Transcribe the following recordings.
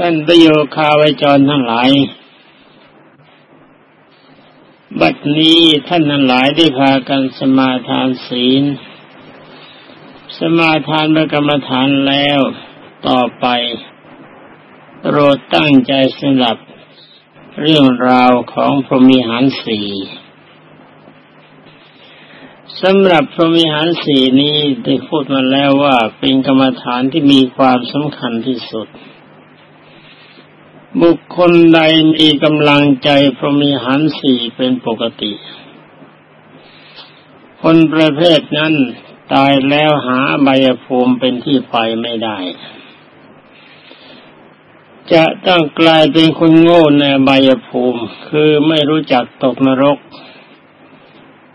ท่านประโยคาวจรทั้งหลาย บัดนี้ท่านทั้งหลายได้พากันสมาทานศีล สมาทานกรรมฐานแล้วต่อไปโปรดตั้งใจสนับเรื่องราวของพรหมิหารสีสำหรับพรหมิหารสีนี้ได้พูดมาแล้วว่าเป็นกรรมฐานที่มีความสำคัญที่สุด บุคคลใดมีกำลังใจพรหมิหารสี่เป็นปกติ คนประเภทนั้นตายแล้วหาใบภูมิเป็นที่ไปไม่ได้ จะต้องกลายเป็นคนโง่ในใบภูมิ คือไม่รู้จักตกนรก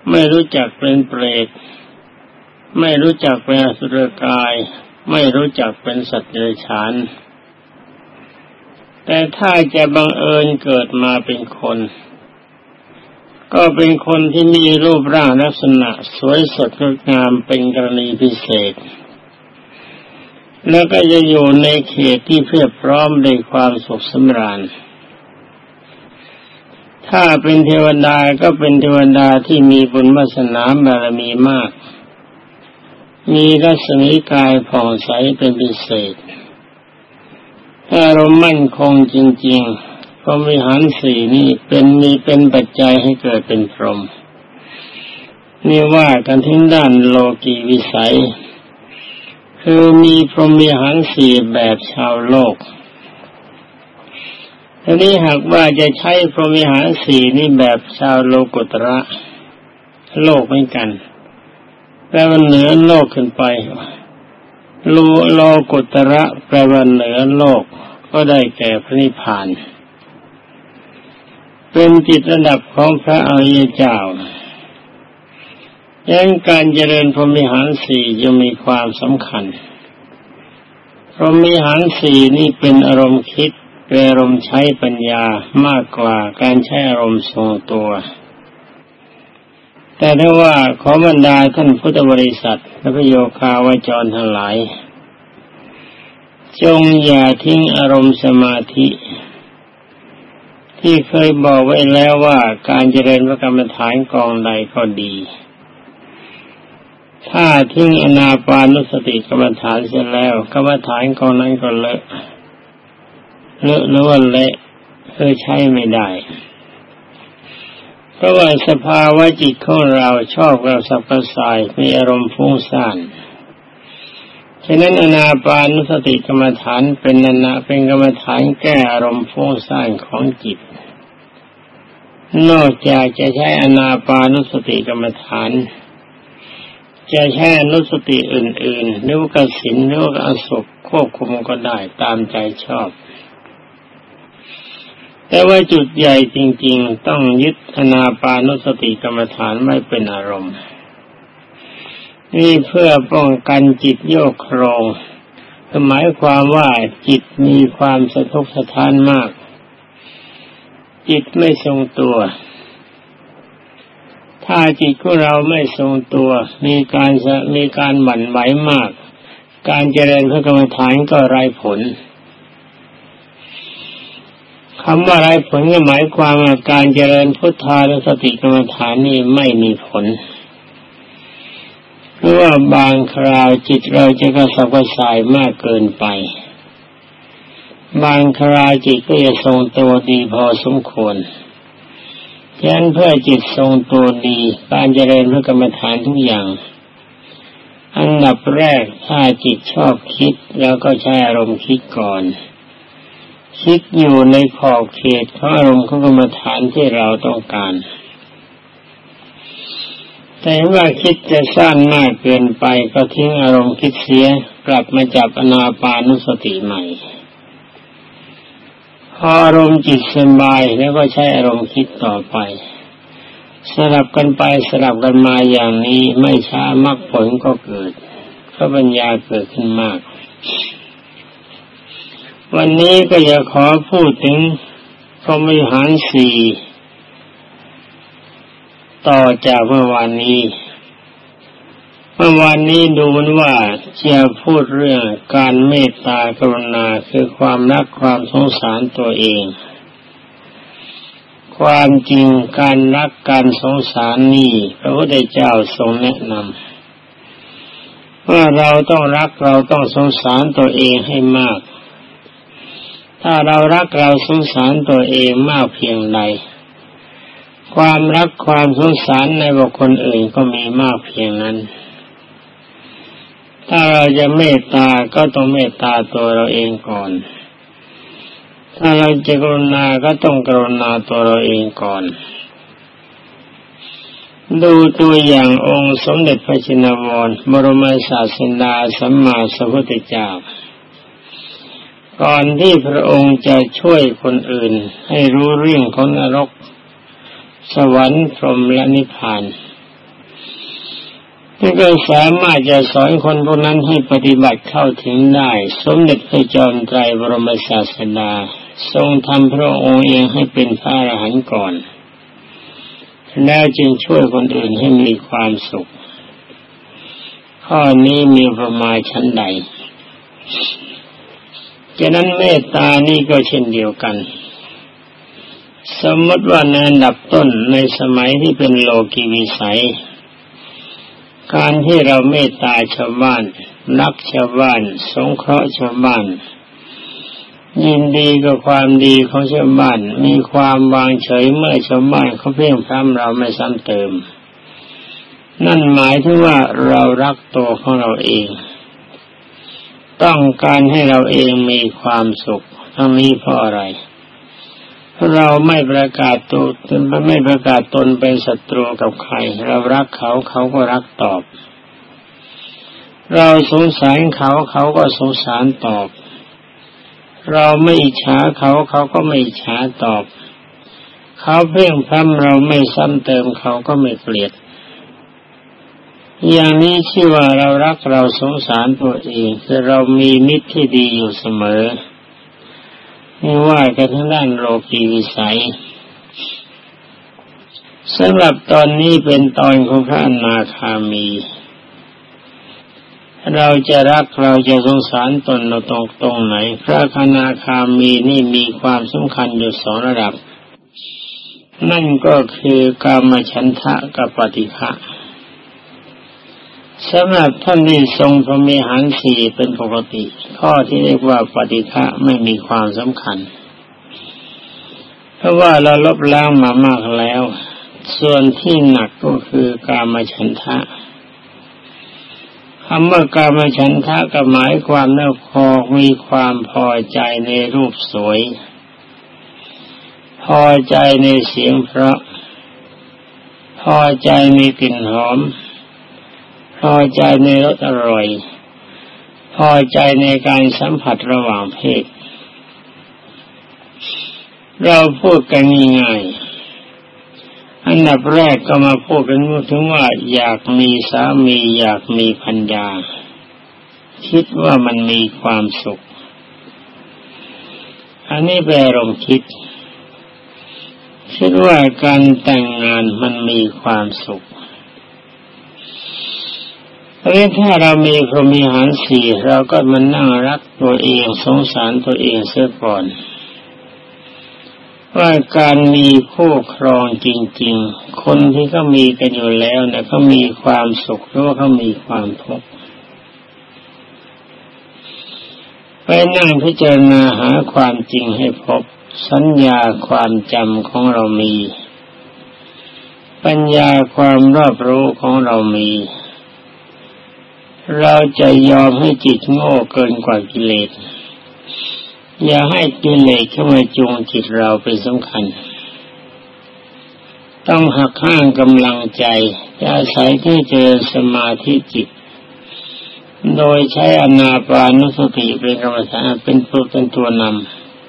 ไม่รู้จักเป็นเปรต ไม่รู้จักเป็นสุรกาย ไม่รู้จักเป็นสัตว์เดรัจฉาน แต่ถ้าจะบังเอิญเกิดมาเป็นคน ก็เป็นคนที่มีรูปร่างลักษณะ สวยสดงดงามเป็นกรณีพิเศษ แล้วก็จะอยู่ในเขตที่เพียบพร้อมในความสุขสำราญ ถ้าเป็นเทวดาก็เป็นเทวดาที่มีบุญวาสนาบารมีมาก มีรัศมีกายผ่องใสเป็นพิเศษ ถ้าเรามั่นคงจริงๆพรมิหารสี่นี่เป็นมีเป็นปัจจัยให้เกิดเป็นพรหมนี่ว่ากันทิ้งด้านโลกีวิสัย คือมีพรหมิหารสี่แบบชาวโลกทีนี้หากว่าจะใช้พรหมิหารสี่นี่แบบชาวโลกุตระโลกเหมือนกันแปลว่าเหนือโลกขึ้นไป โลโลกุตระแปลว่าเหนือโลกก็ได้แก่พระนิพพาน เป็นจิตระดับของพระอริยเจ้ายังการเจริญพรหมิหารสี่ยังมีความสำคัญ พรหมิหารสี่นี่เป็นอารมณ์คิดเป็นอารมณ์ใช้ปัญญามากกว่าการใช้อารมณ์ทรงตัว แต่ถ้าว่าขอบรรดาท่านพุทธบริษัทและพโยคาวาจรทั้งหลาย จงอย่าทิ้งอารมณ์สมาธิ ที่เคยบอกไว้แล้วว่าการเจริญพระกรรมฐานกองใดก็ดี ถ้าทิ้งอนาปานุสติกรรมฐานเสร็จแล้วกรรมฐานกองนั้นก็เลอะเลอะหรือว่าเละคือใช้ไม่ได้ เพราะว่าสภาวะจิตของเราชอบเราสับกระสายมีอารมณ์ฟุ้งซ่านฉะนั้นอนาปานุสติกรรมฐานเป็นนานาเป็นกรรมฐานแก้อารมณ์ฟุ้งซ่านของจิต นอกจากจะใช้อนาปานุสติกรรมฐาน จะใช้อนุสติอื่นๆหรือว่ากสินหรือว่าอสุขควบคุมก็ได้ตามใจชอบ แต่ว่าจุดใหญ่จริง ๆ ต้องยึดอนาปานุสติกรรมฐานไม่เป็นอารมณ์ นี่เพื่อป้องกันจิตโยกโครงหมายความว่าจิตมีความสะทกสะท้านมาก จิตไม่ทรงตัว ถ้าจิตของเราไม่ทรงตัว มีการมีการหมั่นไหวมาก การเจริญพระกรรมฐานก็ไร้ผล คำว่าไรผลก็หมายความว่าการเจริญพุทธานุสติกรรมฐานนี่ไม่มีผลเพราะว่าบางคราวจิตเราจะกระสับกระส่ายมากเกินไป บางคราวจิตก็จะทรงตัวดีพอสมควรฉะนั้นเพื่อจิตทรงตัวดีการเจริญพระกรรมฐานทุกอย่าง อันดับแรกถ้าจิตชอบคิดแล้วก็ใช้อารมณ์คิดก่อน คิดอยู่ในขอบเขตของอารมณ์ของกรรมฐานที่เราต้องการ แต่ว่าคิดจะสั้นมากเกินไปก็ทิ้งอารมณ์คิดเสียกลับมาจับอนาปานุสติใหม่พออารมณ์จิตสบายแล้วก็ใช้อารมณ์คิดต่อไปสลับกันไปสลับกันมาอย่างนี้ไม่ช้ามรรคผลก็เกิด ก็ปัญญาเกิดขึ้นมาก วันนี้ก็จะขอพูดถึงพรหมิหารสี่ต่อจากเมื่อวานนี้พมื่อวานนี้ดูมันว่าจะพูดเรื่องการเมตตากรุณาคือความรักความสงสารตัวเอง ความจริงการรักการสงสารนี่พระพุทธเจ้าทรงแนะนำว่าเราต้องรักเราต้องสงสารตัวเองให้มาก ถ้าเรารักเราสงสารตัวเองมากเพียงใด ความรักความสงสารในบุคคลอื่นก็มีมากเพียงนั้น ถ้าเราจะเมตตาก็ต้องเมตตาตัวเราเองก่อน ถ้าเราจะกรุณาก็ต้องกรุณาตัวเราเองก่อน ดูตัวอย่างองค์สมเด็จพระจินวรบรมศาสดาสัมมาสัมพุทธเจ้า ก่อนที่พระองค์จะช่วยคนอื่น ให้รู้เรื่องของนรก สวรรค์พรหมและนิพพานที่ก็สามารถจะสอนคนพวกนั้นให้ปฏิบัติเข้าถึงได้ สมเด็จพระจอมไตรบรมศาสดา ทรงทำพระองค์เองให้เป็นพระอรหันต์ก่อน แล้วจึงช่วยคนอื่นให้มีความสุข ข้อนี้มีประมาณชั้นใด ฉะนั้นเมตตานี่ก็เช่นเดียวกัน สมมติว่าในอันดับต้นในสมัยที่เป็นโลกีวิสัย การที่เราเมตตาชาวบ้านรักชาวบ้าน สงเคราะห์ชาวบ้านยินดีกับความดีของชาวบ้าน มีความวางเฉยเมื่อชาวบ้านเขาเพียงพร้ำเราไม่ซ้ำเติม นั่นหมายถึงว่าเรารักตัวของเราเอง ต้องการให้เราเองมีความสุข ทั้งนี้เพราะอะไร เราไม่ประกาศตัวไม่ประกาศตนเป็นศัตรูกับใคร เรารักเขาเขาก็รักตอบ เราสงสารเขาเขาก็สงสารตอบ เราไม่อิจฉาเขาเขาก็ไม่อิจฉาตอบ เขาเพ่งพร่ำเราไม่ซ้ำเติมเขาก็ไม่เกลียด อย่างนี้ชื่อว่าเรารักเราสงสารตัวเองคือเรามีมิตรที่ดีอยู่เสมอไม่ว่ากันทั้งด้านโลกีวิสัยสำหรับตอนนี้เป็นตอนของพระอนาคามี เราจะรักเราจะสงสารตนเราตรงตรงไหน พระคณาคามีนี่มีความสำคัญอยู่สองระดับ นั่นก็คือกามฉันทะกับปฏิฆะ สำหรับท่านที่ทรงพระมีหารสี่เป็นปกติ ข้อที่เรียกว่าปฏิฆะไม่มีความสำคัญ เพราะว่าเราลบล้างมามากแล้ว ส่วนที่หนักก็คือกามฉันทะคำว่ากามฉันทะก็หมายความว่าพอมีความพอใจในรูปสวย พอใจในเสียงเพราะ พอใจในกลิ่นหอม พอใจในรสอร่อย พอใจในการสัมผัสระหว่างเพศ เราพูดกันง่ายๆอันดับแรกก็มาพูดกันถึงว่า อยากมีสามีอยากมีพัญญา คิดว่ามันมีความสุข อันนี้แปลลมคิด คิดว่าการแต่งงานมันมีความสุข เพราะถ้าเรามีพรหมีหารสี่เราก็มานั่งรักตัวเองสงสารตัวเองเสียก่อน ว่าการมีคู่ครองจริง ๆ คนที่เขามีกันอยู่แล้วเนี่ยเขามีความสุขหรือว่าเขามีความทุกข์ไปนั่งพิจารณาหาความจริงให้พบสัญญาความจำของเรามี ปัญญาความรอบรู้ของเรามี เราจะยอมให้จิตโง่เกินกว่ากิเลส อย่าให้กิเลสเข้ามาจูงจิตเราเป็นสำคัญ ต้องหักห้างกำลังใจอาศัยที่เจอสมาธิจิต โดยใช้อนาปานุสติเป็นกรรมฐานเป็นตัวเป็นตัวน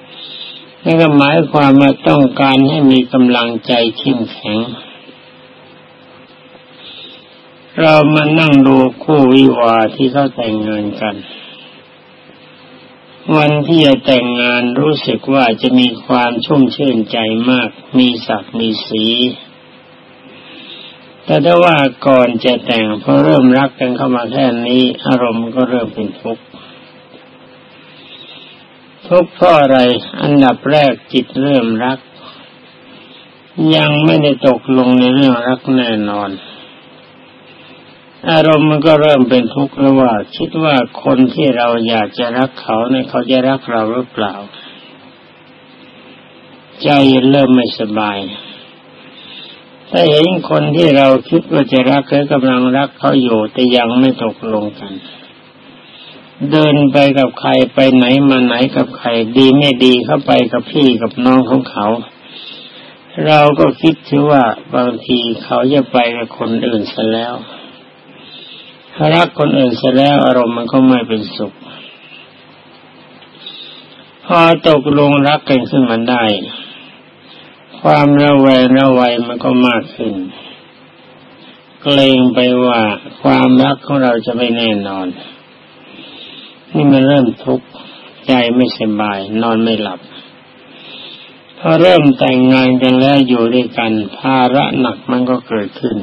ำนั่นก็หมายความว่าต้องการให้มีกำลังใจเข้มแข็ง เรามานั่งดูคู่วิวาที่เขาแต่งงานกัน วันที่จะแต่งงานรู้สึกว่าจะมีความชุ่มชื่นใจมาก มีศักดิ์มีสี แต่ถ้าว่าก่อนจะแต่งพอเริ่มรักกันเข้ามาแค่นี้อารมณ์ก็เริ่มเป็นทุกข์ทุกข์เพราะอะไรอันดับแรกจิตเริ่มรัก ยังไม่ได้ตกลงในเรื่องรักแน่นอน อารมณ์มันก็เริ่มเป็นทุกข์แล้วว่า คิดว่าคนที่เราอยากจะรักเขาเนี่ยเขาจะรักเราหรือเปล่า ใจเริ่มไม่สบาย ถ้าเห็นคนที่เราคิดว่าจะรักเขากำลังรักเขาอยู่แต่ยังไม่ตกลงกัน เดินไปกับใครไปไหนมาไหนกับใครดีไม่ดีเข้าไปกับพี่กับน้องของเขา เราก็คิดถือว่าบางทีเขาจะไปกับคนอื่นซะแล้ว ถ้ารักคนอื่นซะแล้วอารมณ์มันก็ไม่เป็นสุข พอตกลงรักกันขึ้นมาได้ ความระแวงระวัยมันก็มากขึ้น เกรงไปว่าความรักของเราจะไม่แน่นอน นี่มันเริ่มทุกข์ใจไม่สบาย นอนไม่หลับพอเริ่มแต่งงานกันแล้วอยู่ด้วยกัน ภาระหนักมันก็เกิดขึ้น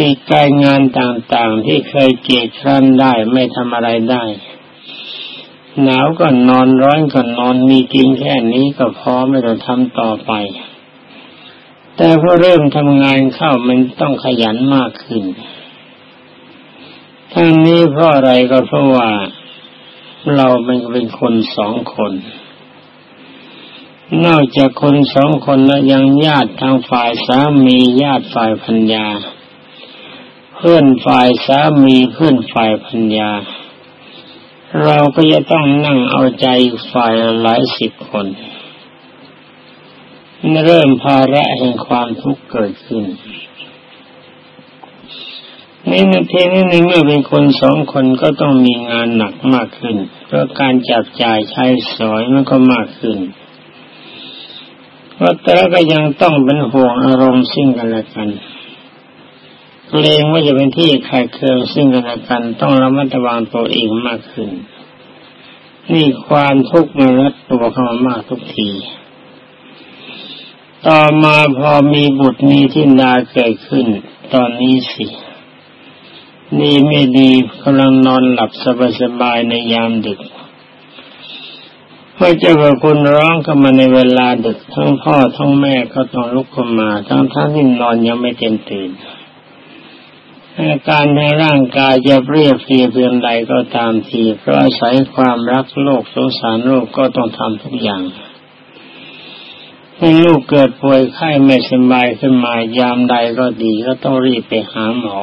อีกการงานต่างๆที่เคยเกียดคร้นได้ไม่ทำอะไรได้ หนาวก็นอนร้อนก็นอนมีกินแค่นี้ก็พอไม่ต้องทำต่อไป แต่พอเริ่มทำงานเข้ามันต้องขยันมากขึ้นทั้งนี้เพราะอะไรก็เพราะว่าเราเป็นเป็นคนสองคน นอกจากคนสองคนแล้วยังญาติทางฝ่ายสามีญาติฝ่ายพัญญา เพื่อนฝ่ายสามีเพื่อนฝ่ายพัญญา เราก็จะต้องนั่งเอาใจฝ่ายหลายสิบคนเริ่มภาระแห่งความทุกข์เกิดขึ้นในนาทีนี้ในเมื่อเป็นคนสองคนก็ต้องมีงานหนักมากขึ้นเพราะการจับจ่ายใช้สอยมันก็มากขึ้นว่าแต่ก็ยังต้องเป็นห่วงอารมณ์ซึ่งกันและกัน เกรงว่าจะเป็นที่ขาดเคืองซึ่งกันและกันต้องระมัดระวังตัวเองมากขึ้น นี่ความทุกข์มันรัดตัวเข้ามามากทุกที ต่อมาพอมีบุตรมีที่นาเกิดขึ้น ตอนนี้สิ นี่ไม่ดีกำลังนอนหลับสบายๆในยามดึกเมื่อเจ้ากับคุณร้องเข้ามาในเวลาดึกทั้งพ่อทั้งแม่ก็ต้องลุกขึ้นมา ทั้งท่านที่นอนยังไม่เต็มตื่น อาการในร่างกายจะเรียบเรียเพียงใดก็ตามทีเพราะอาศัยความรักโลกสงสารโลกก็ต้องทำทุกอย่างให้ลูกเกิดป่วยไข้ไม่สบายขึ้นมายามใดก็ดีก็ต้องรีบไปหาหมอ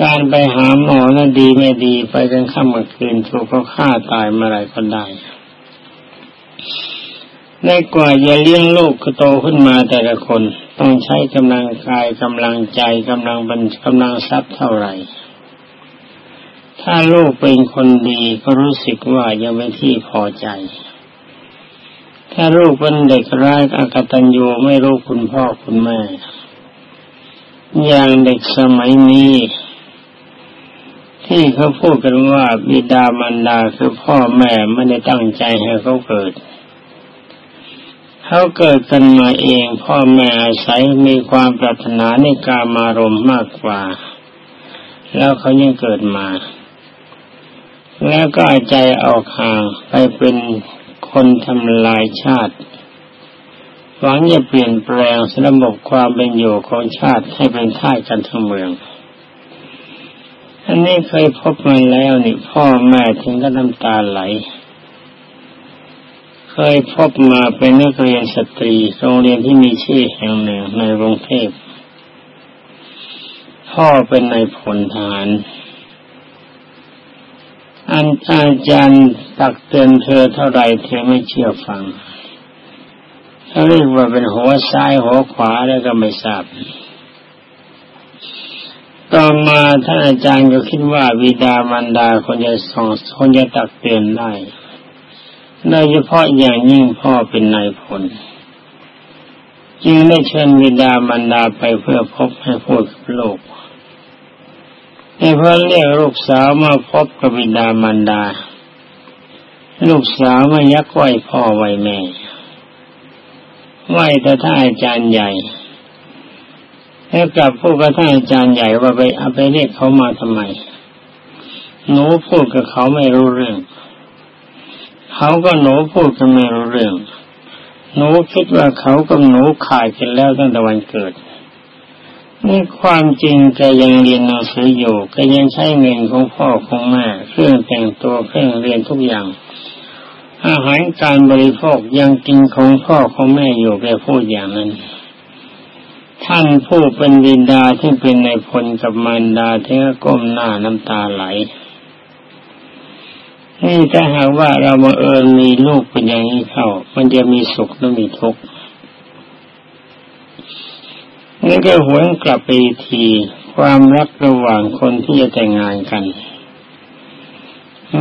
การไปหาหมอนั้นดีไม่ดีไปกันค่ำกลางคืนถูกเขาฆ่าตายเมื่อไรก็ได้ ในกว่าจะเลี้ยงลูกโตขึ้นมาแต่ละคนต้องใช้กำลังกายกำลังใจกำลังบัญกำลังทรัพย์เท่าไหร่ ถ้าลูกเป็นคนดีก็รู้สึกว่ายังเป็นที่พอใจ ถ้าลูกเป็นเด็กร้ายอากตัญญูไม่รู้คุณพ่อคุณแม่ อย่างเด็กสมัยนี้ที่เขาพูดกันว่าบิดามารดาคือพ่อแม่ไม่ได้ตั้งใจให้เขาเกิด เขาเกิดกันมาเองพ่อแม่อาศัยมีความปรารถนาในการมารมมากกว่า แล้วเขายังเกิดมา แล้วก็ใจออกห่างไปเป็นคนทำลายชาติหวังจะเปลี่ยนแปลงระบบความเป็นอยู่ของชาติให้เป็นท่ากันทั้งเมือง อันนี้เคยพบมาแล้วนี่พ่อแม่ถึงก็น้ำตาไหล เคยพบมาเป็นนักเรียนสตรีโรงเรียนที่มีชื่อแห่งหนึ่งในกรุงเทพพ่อเป็นนายพลทหารอันอาจารย์ตักเตือนเธอเท่าไรเธอไม่เชื่อฟังเขาเรียกว่าเป็นหัวซ้ายหัวขวาแล้วก็ไม่ทราบ ต่อมาท่านอาจารย์ก็คิดว่าวิดามันดาคนจะส่งคนจะตักเตือนได้ โดยเฉพาะอย่างยิ่งพ่อเป็นนายพลจึงได้เชิญวิดามันดาไปเพื่อพบให้พูดกับโลกในเพื่อเรียกลูกสาวมาพบกับวิดามันดา ลูกสาวมายักไหวพ่อไหวแม่ไหวแต่ถ้าอาจารย์ใหญ่แล้วกลับพูดกับท่านอาจารย์ใหญ่ว่าไปเอาไปเรียกเขามาทำไม หนูพูดกับเขาไม่รู้เรื่อง เขาก็หนูพูดกันไม่รู้เรื่อง หนูคิดว่าเขากับหนูขาดกันแล้วตั้งแต่วันเกิดนี่ความจริงแกยังเรียนหนังสืออยู่แกยังใช้เงินของพ่อของแม่เครื่องแต่งตัวเครื่องเรียนทุกอย่าง อาหารการบริโภคยังกินของพ่อของแม่อยู่แกพูดอย่างนั้น ท่านผู้เป็นบิดาที่เป็นในพลกับมารดาเท่ก้มหน้าน้ำตาไหล นี่ถ้าหากว่าเรามาเอิญมีลูกเป็นอย่างนี้เข้า มันจะมีสุขและมีทุกข์นี่ก็หวนกลับไปทีความรักระหว่างคนที่จะแต่งงานกัน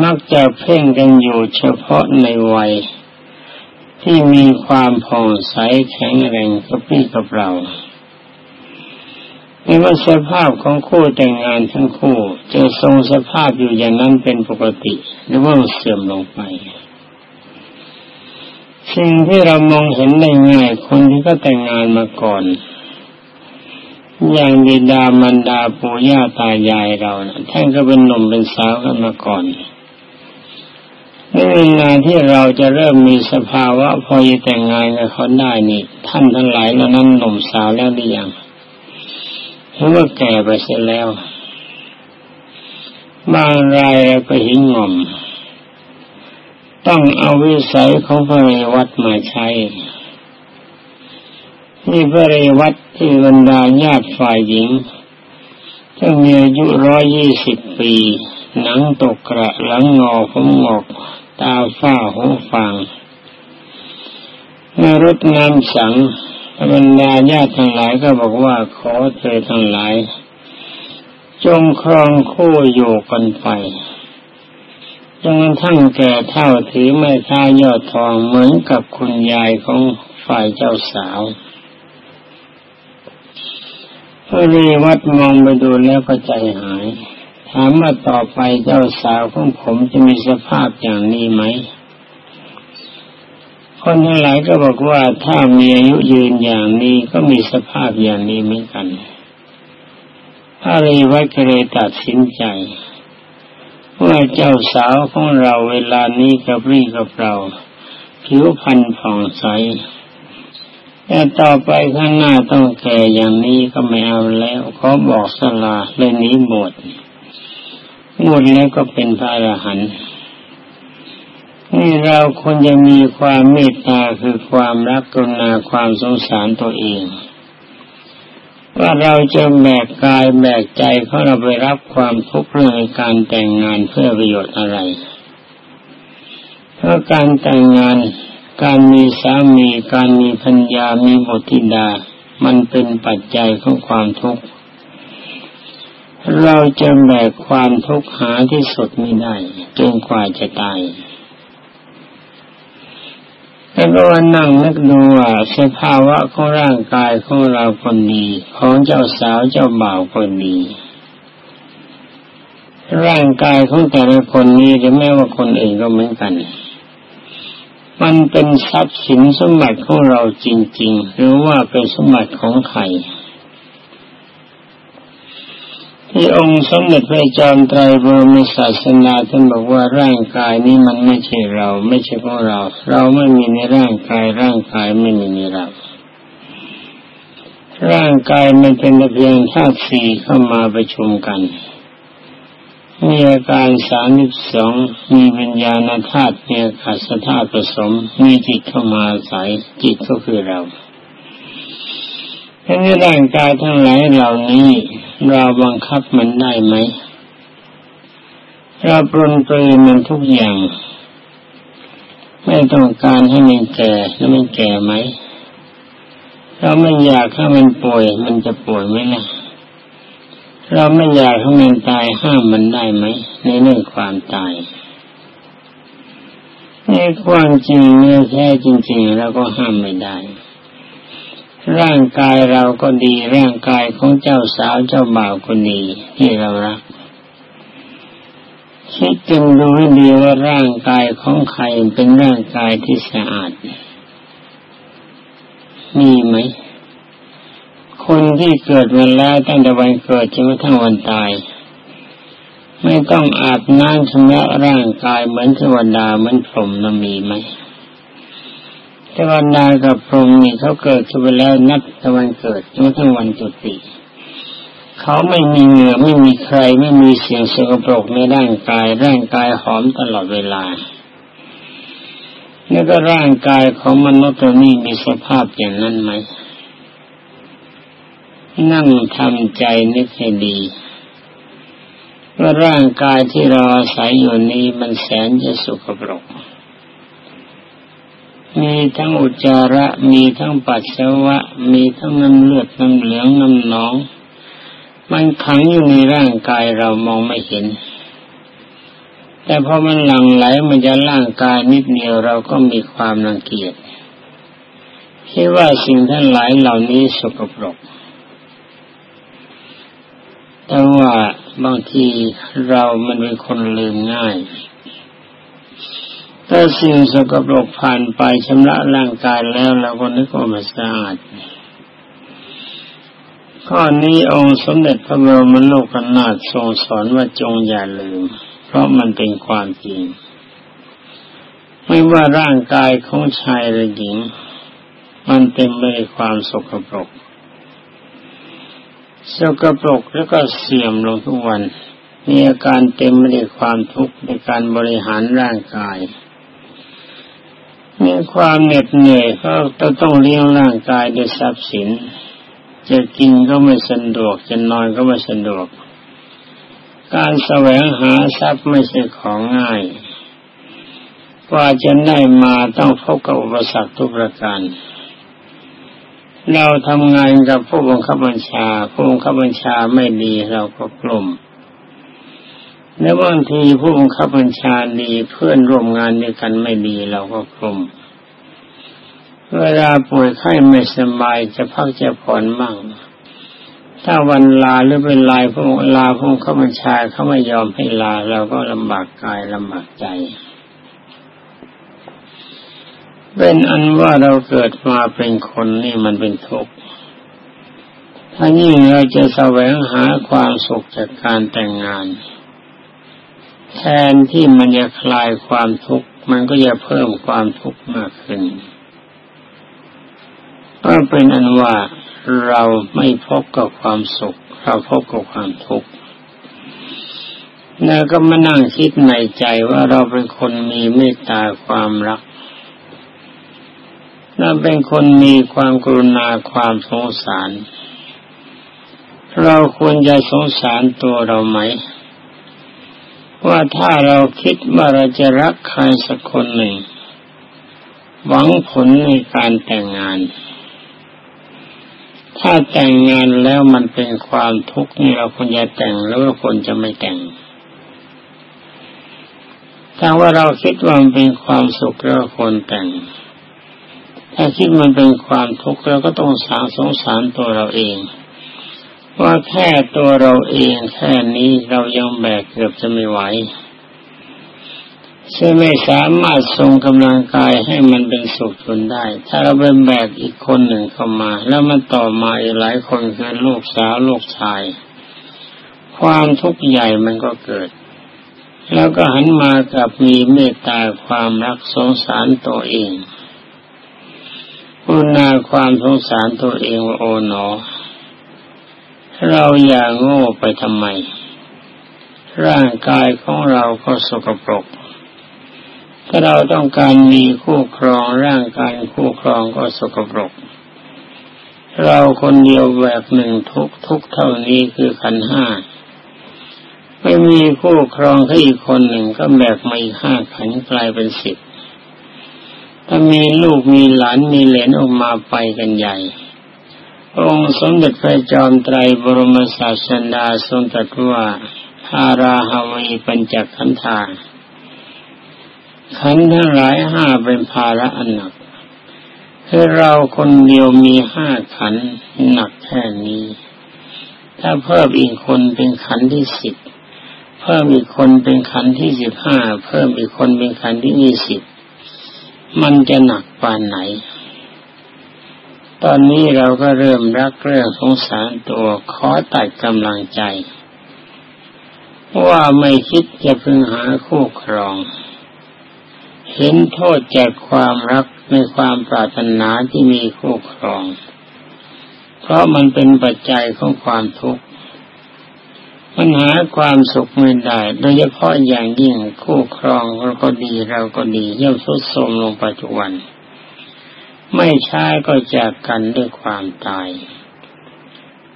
มักจะเพ่งกันอยู่เฉพาะในวัย ที่มีความผ่องใสแข็งแรงกับพี่กับเรา ไม่ว่าสภาพของคู่แต่งงานทั้งคู่จะทรงสภาพอยู่อย่างนั้นเป็นปกติ หรือว่าเสื่อมลงไป สิ่งที่เรามองเห็นได้ง่ายคนที่ก็แต่งงานมาก่อน อย่างบิดามันดาปู่ย่าตายายเรานะท่านก็เป็นหนุ่มเป็นสาวกันมาก่อนนี่เป็นงาที่เราจะเริ่มมีสภาวะพอจะแต่งงานกับเขาได้นี่ ท่านทั้งหลายแล้วนั้นหนุ่มสาวแล้วหรือยัง เหรือว่าแก่ไปเสียแล้ว บางรายก็หินงอม ต้องเอาวิสัยของพระเรวัตมาใช้นี่พระเรวัตที่บรรดาญาติฝ่ายหญิงที่มีอายุร้อยยี่สิบปี หนังตกกระหลังงอผมงอก ตาฝ้าหูฟางเมื่อรดน้ำสัง บรรดาญาติทั้งหลายก็บอกว่าขอเธอทั้งหลาย จงครองคู่อยู่กันไปจนกระทั่งแก่เท่าถือไม้ท้ายอดทองเหมือนกับคุณยายของฝ่ายเจ้าสาวพระเรวัตมองไปดูแล้วก็ใจหาย ถามว่าต่อไปเจ้าสาวของผมจะมีสภาพอย่างนี้ไหม คนทั้งหลายก็บอกว่าถ้ามีอายุยืนอย่างนี้ก็มีสภาพอย่างนี้เหมือนกันพระเรวัตเลยตัดสินใจว่าเจ้าสาวของเราเวลานี้กับรีกับเราผิวพรรณผ่องใสแต่ต่อไปข้างหน้าต้องแก่อย่างนี้ก็ไม่เอาแล้วเขาบอกสลาเลยนี้หมดหมดแล้วก็เป็นพระอรหันต์ นี่เราควรจะมีความเมตตาคือความรักกรุณาความสงสารตัวเอง ว่าเราจะแบกกายแบกใจเขาเราไปรับความทุกข์เรื่องการแต่งงานเพื่อประโยชน์อะไร เพราะการแต่งงาน การมีสามีการมีพัญญามีบุตรธิดา มันเป็นปัจจัยของความทุกข์เราจะแบกความทุกข์หาที่สุดไม่ได้จนกว่าจะตาย แล้วก็ว่านั่งนึกดูว่าสภาวะของร่างกายของเราคนดีของเจ้าสาวเจ้าบ่าวคนดีร่างกายของแต่ละคนนี้หรือแม้ว่าคนอื่นก็เหมือนกัน มันเป็นทรัพย์สินสมบัติของเราจริง ๆ หรือว่าเป็นสมบัติของใคร ที่องค์สมเด็จพระจอมไตรบรมศาสนาท่านบอกว่าร่างกายนี้มันไม่ใช่เรา ไม่ใช่ของเรา เราไม่มีในร่างกายร่างกายไม่มีในเราร่างกายมันเป็นเพียงธาตุสี่เข้ามาประชุมกัน มีอาการสามสิบสองมีวิญญาณธาตุมีขัสธาตุผสม มีจิตเข้ามาใส่จิตก็คือเรา ในร่างกายทั้งหลายเหล่านี้ เราบังคับมันได้ไหม เราปรนปรีมันทุกอย่าง ไม่ต้องการให้มันแก่แล้วมันแก่ไหม เราไม่อยากให้มันป่วย มันจะป่วยไหมล่ะ เราไม่อยากให้มันตายห้ามมันได้ไหม ในเรื่องความตายในความจริงเนื้อแท้จริงๆเราก็ห้ามไม่ได้ ร่างกายเราก็ดีร่างกายของเจ้าสาวเจ้าบ่าวก็ดีที่เรารักคิดจึงดูให้ดีว่าร่างกายของใครเป็นร่างกายที่สะอาด มีไหม คนที่เกิดวันแล้วตั้งแต่วันเกิดจนกระทั่งวันตาย ไม่ต้องอาบน้ำชำระร่างกายเหมือนเทวดาเหมือนพรหมนมีไหม เทวดากับพรหมนี่เขาเกิดขึ้นไปแล้วนับต่วันเกิดจนกระทั่งวันจุติเขาไม่มีเหงื่อไม่มีใครไม่มีเสียงสกปรกในร่างกาย ร่างกายหอมตลอดเวลานี่ก็ร่างกายของมนุษย์ตัวนี้มีสภาพอย่างนั้นไหม นั่งทำใจนึกให้ดีว่าร่างกายที่เราอาศัยอยู่นี้มันแสนจะสุขปรก มีทั้งอุจจาระ มีทั้งปัสสาวะ มีทั้งน้ำเลือดน้ำเหลืองน้ำหนอง มันขังอยู่ในร่างกายเรามองไม่เห็น แต่พอมันหลั่งไหลมันจะร่างกายนิดเดียวเราก็มีความรังเกียจคิดว่าสิ่งทั้งหลายเหล่านี้สกปรก แต่ว่าบางทีเรามันเป็นคนลืมง่าย ถ้าสิ่งสกปรกผ่านไปชำระร่างกายแล้วเราก็นึกว่ามันสะอาดข้อนี้องค์สมเด็จพระบรมโลกนาถทรงสอนว่าจงอย่าลืม เพราะมันเป็นความจริง ไม่ว่าร่างกายของชายหรือหญิง มันเต็มไปด้วยความสกปรกสกปรกแล้วก็เสื่อมลงทุกวัน มีอาการเต็มไปด้วยความทุกข์ในการบริหารร่างกาย มีความเหน็ดเหนื่อยก็ต้องเลี้ยงร่างกายด้วยทรัพย์สิน จะกินก็ไม่สะดวก จะนอนก็ไม่สะดวก การแสวงหาทรัพย์ไม่ใช่ของง่ายกว่าจะได้มาต้องพบกับอุปสรรคทุกประการ เราทำงานกับผู้บังคับบัญชา ผู้บังคับบัญชาไม่ดีเราก็กลุ่ม และบางทีผู้บังคับบัญชาดีเพื่อนร่วมงานด้วยกันไม่ดีเราก็กลุ่มเวลาป่วยไข้ไม่สบายจะพักจะผ่อนมั่ง ถ้าวันลาหรือเป็นลายพวกลาพวกเขาบัญชาเขาไม่ยอมให้ลาเราก็ลำบากกายลำบากใจเป็นอันว่าเราเกิดมาเป็นคนนี่มันเป็นทุกข์ถ้ายิ่งเราจะแสวงหาความสุขจากการแต่งงาน แทนที่มันจะคลายความทุกข์มันก็จะเพิ่มความทุกข์มากขึ้น ก็เป็นอันว่าเราไม่พบกับความสุข เราพบกับความทุกข์แล้วก็มานั่งคิดในใจว่าเราเป็นคนมีเมตตาความรักเราเป็นคนมีความกรุณาความสงสาร เราควรจะสงสารตัวเราไหม ว่าถ้าเราคิดว่าเราจะรักใครสักคนหนึ่ง หวังผลในการแต่งงาน ถ้าแต่งงานแล้วมันเป็นความทุกข์นี่เราควรจะแต่งแล้วเราควรจะไม่แต่งถ้าว่าเราคิดว่ามันเป็นความสุขเราควรแต่ง ถ้าคิดมันเป็นความทุกข์เราก็ต้องสางสงสารตัวเราเอง ว่าแค่ตัวเราเองแค่นี้เรายังแบกเกือบจะไม่ไหวซึ่งไม่สามารถทรงกำลังกายให้มันเป็นสุขทนได้ ถ้าเราเป็นแบกอีกคนหนึ่งเข้ามา แล้วมันต่อมาอีกหลายคนคือลูกสาวลูกชาย ความทุกข์ใหญ่มันก็เกิด แล้วก็หันมากับมีเมตตาความรักสงสารตัวเองอุณาความสงสารตัวเองว่าโอ๋หนอ เราอย่าโง่ไปทำไม ร่างกายของเราก็สกปรก ถ้าเราต้องการมีคู่ครองร่างกายคู่ครองก็สกปรก เราคนเดียวแบบหนึ่งทุกทุกเท่านี้คือขันห้า ไม่มีคู่ครองให้อีกคนหนึ่งก็แบกมาอีกห้าขันกลายเป็นสิบถ้ามีลูกมีหลานมีเหลนออกมาไปกันใหญ่ องค์สมเด็จพระจอมไตรบรมศาสดาทรงตรัสว่าอาราหาวีปัญจขันธาขันทั้งหลายห้าเป็นภาระอันหนักคือเราคนเดียวมีห้าขันหนักแค่นี้ ถ้าเพิ่มอีกคนเป็นขันที่สิบเพิ่มอีกคนเป็นขันที่สิบห้าเพิ่มอีกคนเป็นขันที่ยี่สิบมันจะหนักปานไหน ตอนนี้เราก็เริ่มรักเรื่องสงสารตัวขอตัดกำลังใจ ว่าไม่คิดจะพึงหาคู่ครอง เห็นโทษจากความรักในความปรารถนาที่มีคู่ครอง เพราะมันเป็นปัจจัยของความทุกข์มันหาความสุขไม่ได้ โดยเฉพาะอย่างยิ่งคู่ครองเราก็ดีเราก็ดีย่อมทุดโทรมลงปัจจุบัน ไม่ช้าก็จากกันด้วยความตาย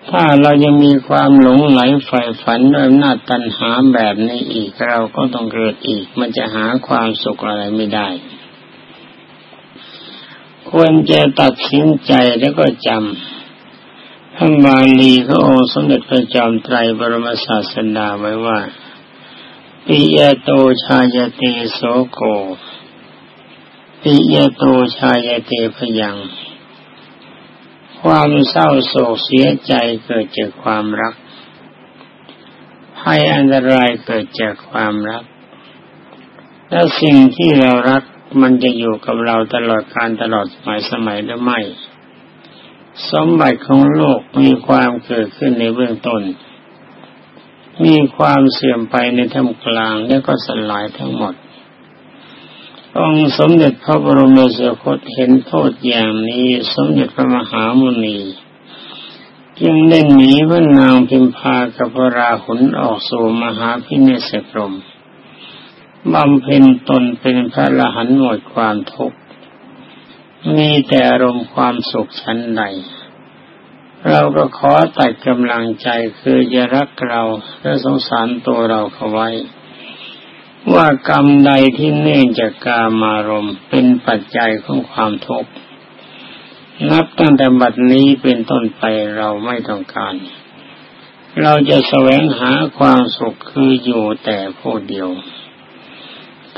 ถ้าเรายังมีความหลงไหลใฝ่ฝันด้วยหน้าตัณหาแบบนี้อีกเราก็ต้องเกิดอีก มันจะหาความสุขอะไรไม่ได้ ควรจะตัดสินใจแล้วก็จำท่านบาลีพระองค์สมเด็จพระจอมไตรบรมศาสดาไว้ว่าปิยโตชายเตโสโก ปิยโตชายเตพยัง ความเศร้าโศกเสียใจเกิดจากความรักภัยอันตรายเกิดจากความรัก และสิ่งที่เรารักมันจะอยู่กับเราตลอดการตลอดสมัยสมัยหรือไม่ สมบัติของโลกมีความเกิดขึ้นในเบื้องต้น มีความเสื่อมไปในท่ามกลางแล้วก็สลายทั้งหมด องสมเด็จพระบรมสุคตเห็นโทษอย่างนี้ สมเด็จพระมหามุนี จึงได้หนีพระนางพิมพากับพระราหุลออกสู่มหาพิเนศกรมบำเพ็ญตนเป็นพระละหันหมดความทุกข์มีแต่อารมณ์ความสุขชั้นใดเราก็ขอตัดกำลังใจคือจะรักเราและสงสารตัวเราเข้าไว้ ว่ากรรมใดที่เนื่องจากกามารมณ์เป็นปัจจัยของความทุกข์นับตั้งแต่บัดนี้เป็นต้นไปเราไม่ต้องการ เราจะแสวงหาความสุขคืออยู่แต่ผู้เดียว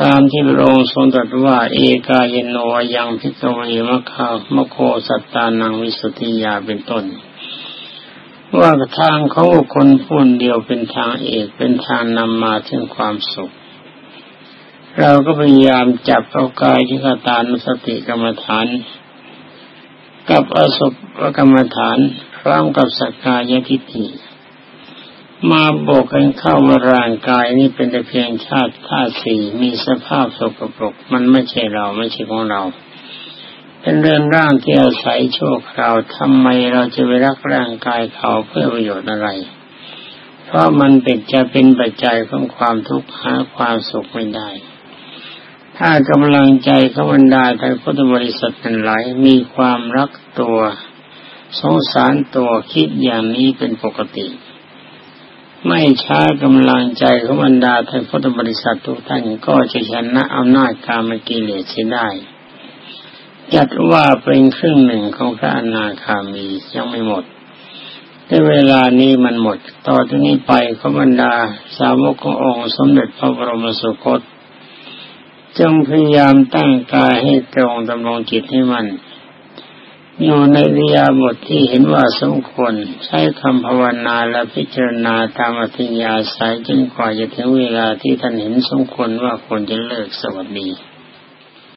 ตามที่พระองค์ทรงตรัสว่า เอกายโนยังพิกเวมะคามโคสัตตานังวิสุทธิยาเป็นต้น ว่าทางของคนพูนเดียวเป็นทางเอกเป็นทางนำมาถึงความสุข เราก็พยายามจับเอากายที่กตานสติกรรมฐาน กับอสุภกรรมฐานพร้อมกับสกายทิฏฐิมาบอกกันเข้าว่าร่างกายนี่เป็นแต่เพียงชาติธาตุสี่มีสภาพสกปรก มันไม่ใช่เราไม่ใช่ของเรา เป็นเรื่องร่างที่อาศัยชั่วคราทำไมเราจะไปรักร่างกายเขาเพื่อประโยชน์อะไร เพราะมันเป็นจะเป็นปัจจัยของความทุกข์หาความสุขไม่ได้ ถ้ากำลังใจขบรรดาทางพุทธบริษัททั้งหลายมีความรักตัว สงสารตัวคิดอย่างนี้เป็นปกติ ไม่ช้ากำลังใจขบรรดาท่านพุทธบริษัททุกท่านก็จะชนะอำนาจการมกิเลสได้ จัดว่าเป็นครึ่งหนึ่งของพระอนาคามียังไม่หมดในเวลานี้มันหมด ต่อจากนี้ไปขบรรดาสาวกขององค์สมเด็จพระบรมสุคต จงพยายามตั้งกายให้ตรงดำรงจิตให้มัน อยู่ในวิยาบทที่เห็นว่าสมควรใช้คำภาวนาและพิจารณาตามอัธยาศัยจนกว่าจะถึงเวลาที่ท่านเห็นสมควรว่าควรจะเลิกสวัสดี